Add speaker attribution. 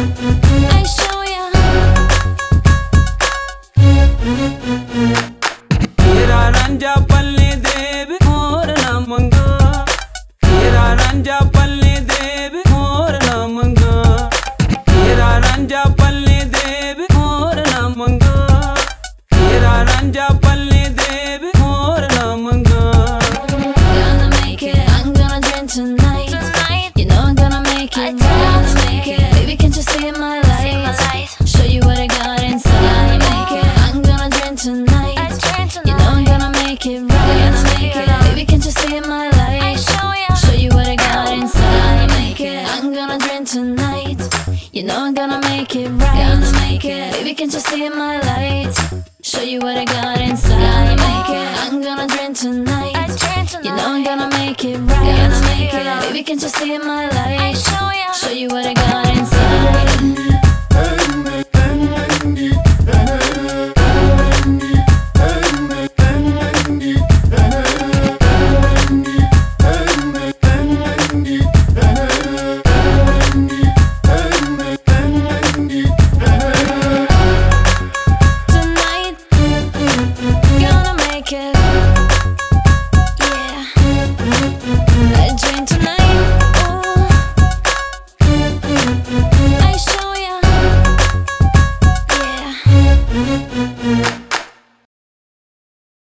Speaker 1: I make it right. Baby, can't you see my light? Show you what I got inside. I'm gonna drink tonight. You know I'm gonna make it right. Gonna make it. Baby, can't you see my light? Show you what I got inside. I'm gonna drink tonight. You know I'm gonna make it right. Gonna make it. Baby, can't you see my light? Show you what I got inside.